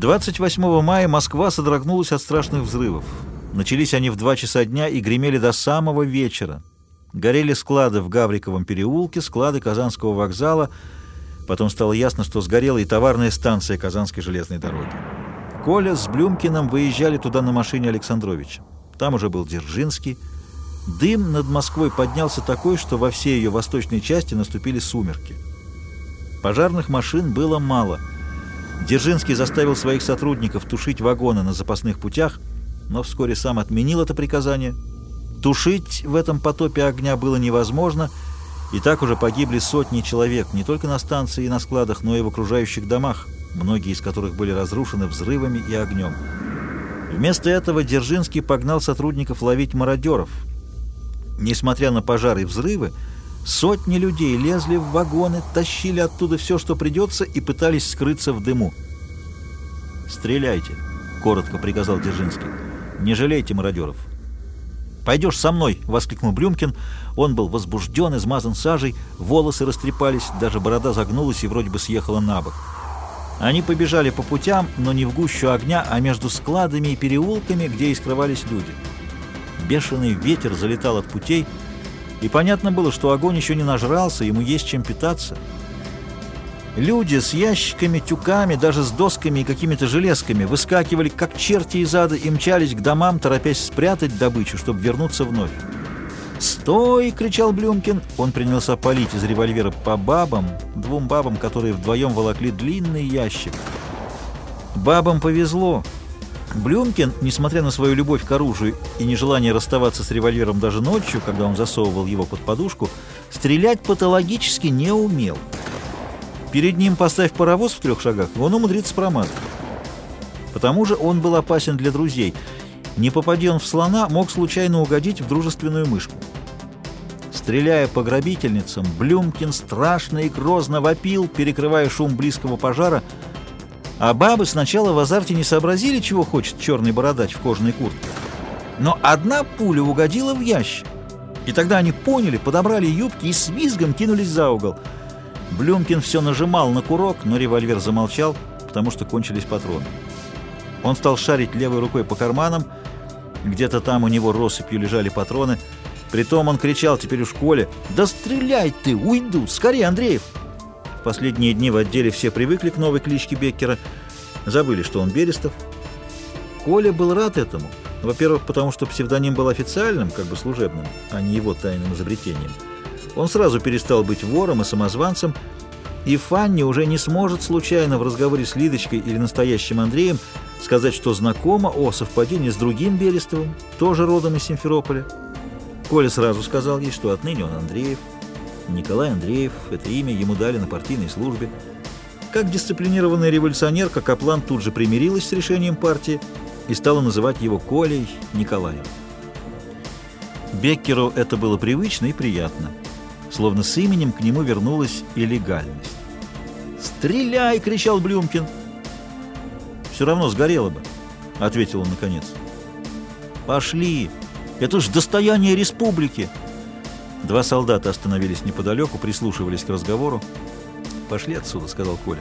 28 мая Москва содрогнулась от страшных взрывов. Начались они в 2 часа дня и гремели до самого вечера. Горели склады в Гавриковом переулке, склады Казанского вокзала. Потом стало ясно, что сгорела и товарная станция Казанской железной дороги. Коля с Блюмкиным выезжали туда на машине Александровича. Там уже был Дзержинский. Дым над Москвой поднялся такой, что во всей ее восточной части наступили сумерки. Пожарных машин было мало. Дзержинский заставил своих сотрудников тушить вагоны на запасных путях, но вскоре сам отменил это приказание – Тушить в этом потопе огня было невозможно, и так уже погибли сотни человек, не только на станции и на складах, но и в окружающих домах, многие из которых были разрушены взрывами и огнем. Вместо этого Дзержинский погнал сотрудников ловить мародеров. Несмотря на пожары и взрывы, сотни людей лезли в вагоны, тащили оттуда все, что придется, и пытались скрыться в дыму. «Стреляйте», — коротко приказал Дзержинский. «Не жалейте мародеров». «Пойдешь со мной!» — воскликнул Брюмкин. Он был возбужден, измазан сажей, волосы растрепались, даже борода загнулась и вроде бы съехала на бок. Они побежали по путям, но не в гущу огня, а между складами и переулками, где и скрывались люди. Бешеный ветер залетал от путей, и понятно было, что огонь еще не нажрался, ему есть чем питаться — Люди с ящиками, тюками, даже с досками и какими-то железками выскакивали, как черти из ада, и мчались к домам, торопясь спрятать добычу, чтобы вернуться вновь. «Стой!» — кричал Блюмкин. Он принялся палить из револьвера по бабам, двум бабам, которые вдвоем волокли длинный ящик. Бабам повезло. Блюмкин, несмотря на свою любовь к оружию и нежелание расставаться с револьвером даже ночью, когда он засовывал его под подушку, стрелять патологически не умел. Перед ним поставь паровоз в трех шагах, он умудрится промазать. Потому же он был опасен для друзей. Не попади он в слона, мог случайно угодить в дружественную мышку. Стреляя по грабительницам, Блюмкин страшно и грозно вопил, перекрывая шум близкого пожара, а бабы сначала в азарте не сообразили, чего хочет черный бородач в кожаной куртке. Но одна пуля угодила в ящик. И тогда они поняли, подобрали юбки и с визгом кинулись за угол — Блюмкин все нажимал на курок, но револьвер замолчал, потому что кончились патроны. Он стал шарить левой рукой по карманам, где-то там у него россыпью лежали патроны. Притом он кричал теперь в школе «Да стреляй ты! Уйду! Скорее, Андреев!» В последние дни в отделе все привыкли к новой кличке Беккера, забыли, что он Берестов. Коля был рад этому. Во-первых, потому что псевдоним был официальным, как бы служебным, а не его тайным изобретением. Он сразу перестал быть вором и самозванцем, и Фанни уже не сможет случайно в разговоре с Лидочкой или настоящим Андреем сказать, что знакома о совпадении с другим Берестовым, тоже родом из Симферополя. Коля сразу сказал ей, что отныне он Андреев. Николай Андреев — это имя ему дали на партийной службе. Как дисциплинированная революционерка, Каплан тут же примирилась с решением партии и стала называть его Колей Николаем. Беккеру это было привычно и приятно словно с именем к нему вернулась и легальность. «Стреляй!» — кричал Блюмкин. «Все равно сгорело бы», — ответил он наконец. «Пошли! Это ж достояние республики!» Два солдата остановились неподалеку, прислушивались к разговору. «Пошли отсюда», — сказал Коля.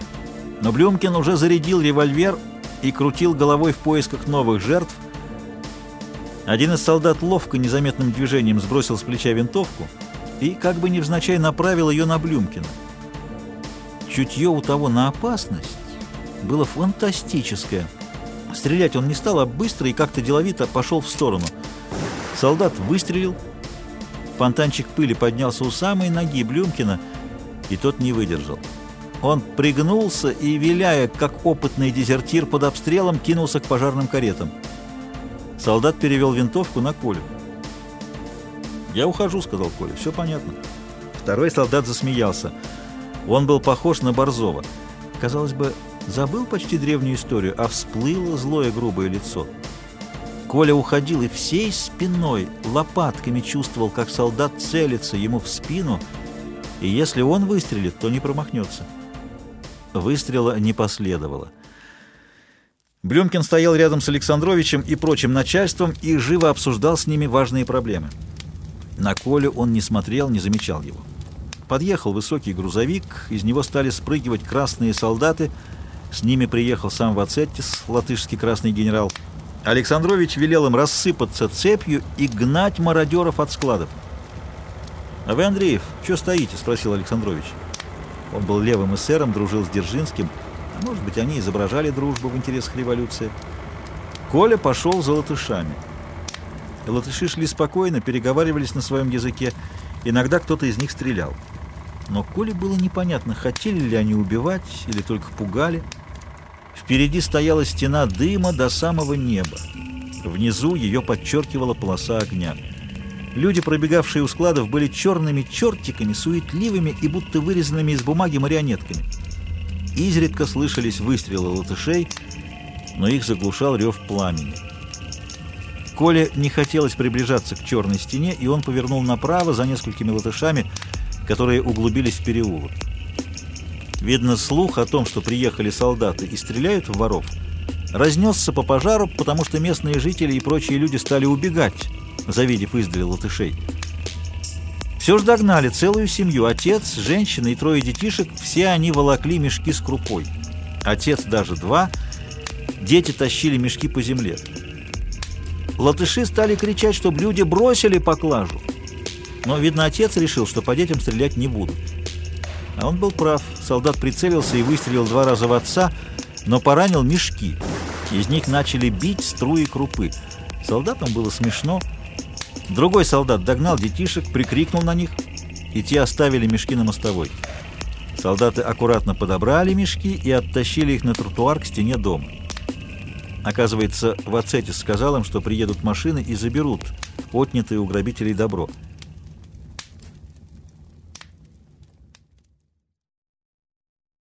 Но Блюмкин уже зарядил револьвер и крутил головой в поисках новых жертв. Один из солдат ловко, незаметным движением сбросил с плеча винтовку — и как бы невзначай направил ее на Блюмкина. Чутье у того на опасность было фантастическое. Стрелять он не стал, а быстро и как-то деловито пошел в сторону. Солдат выстрелил. Фонтанчик пыли поднялся у самой ноги Блюмкина, и тот не выдержал. Он пригнулся и, виляя, как опытный дезертир под обстрелом, кинулся к пожарным каретам. Солдат перевел винтовку на Колю. «Я ухожу», — сказал Коля. «Все понятно». Второй солдат засмеялся. Он был похож на Борзова. Казалось бы, забыл почти древнюю историю, а всплыло злое грубое лицо. Коля уходил и всей спиной, лопатками чувствовал, как солдат целится ему в спину, и если он выстрелит, то не промахнется. Выстрела не последовало. Блюмкин стоял рядом с Александровичем и прочим начальством и живо обсуждал с ними важные проблемы. На Колю он не смотрел, не замечал его. Подъехал высокий грузовик, из него стали спрыгивать красные солдаты, С ними приехал сам Вацеттис, латышский красный генерал. Александрович велел им рассыпаться цепью и гнать мародеров от складов. «А вы, Андреев, что стоите?» — спросил Александрович. Он был левым эсером, дружил с Дзержинским, а может быть, они изображали дружбу в интересах революции. Коля пошел за латышами. Латыши шли спокойно, переговаривались на своем языке. Иногда кто-то из них стрелял. Но Коле было непонятно, хотели ли они убивать или только пугали. Впереди стояла стена дыма до самого неба. Внизу ее подчеркивала полоса огня. Люди, пробегавшие у складов, были черными чертиками, суетливыми и будто вырезанными из бумаги марионетками. Изредка слышались выстрелы латышей, но их заглушал рев пламени. Коле не хотелось приближаться к черной стене, и он повернул направо за несколькими латышами, которые углубились в переулок. Видно, слух о том, что приехали солдаты и стреляют в воров, разнесся по пожару, потому что местные жители и прочие люди стали убегать, завидев издали латышей. Все ж догнали целую семью. Отец, женщина и трое детишек, все они волокли мешки с крупой. Отец даже два. Дети тащили мешки по земле. Латыши стали кричать, чтобы люди бросили поклажу. Но, видно, отец решил, что по детям стрелять не будут. А он был прав. Солдат прицелился и выстрелил два раза в отца, но поранил мешки. Из них начали бить струи крупы. Солдатам было смешно. Другой солдат догнал детишек, прикрикнул на них, и те оставили мешки на мостовой. Солдаты аккуратно подобрали мешки и оттащили их на тротуар к стене дома. Оказывается, Вацетис сказал им, что приедут машины и заберут отнятое у грабителей добро –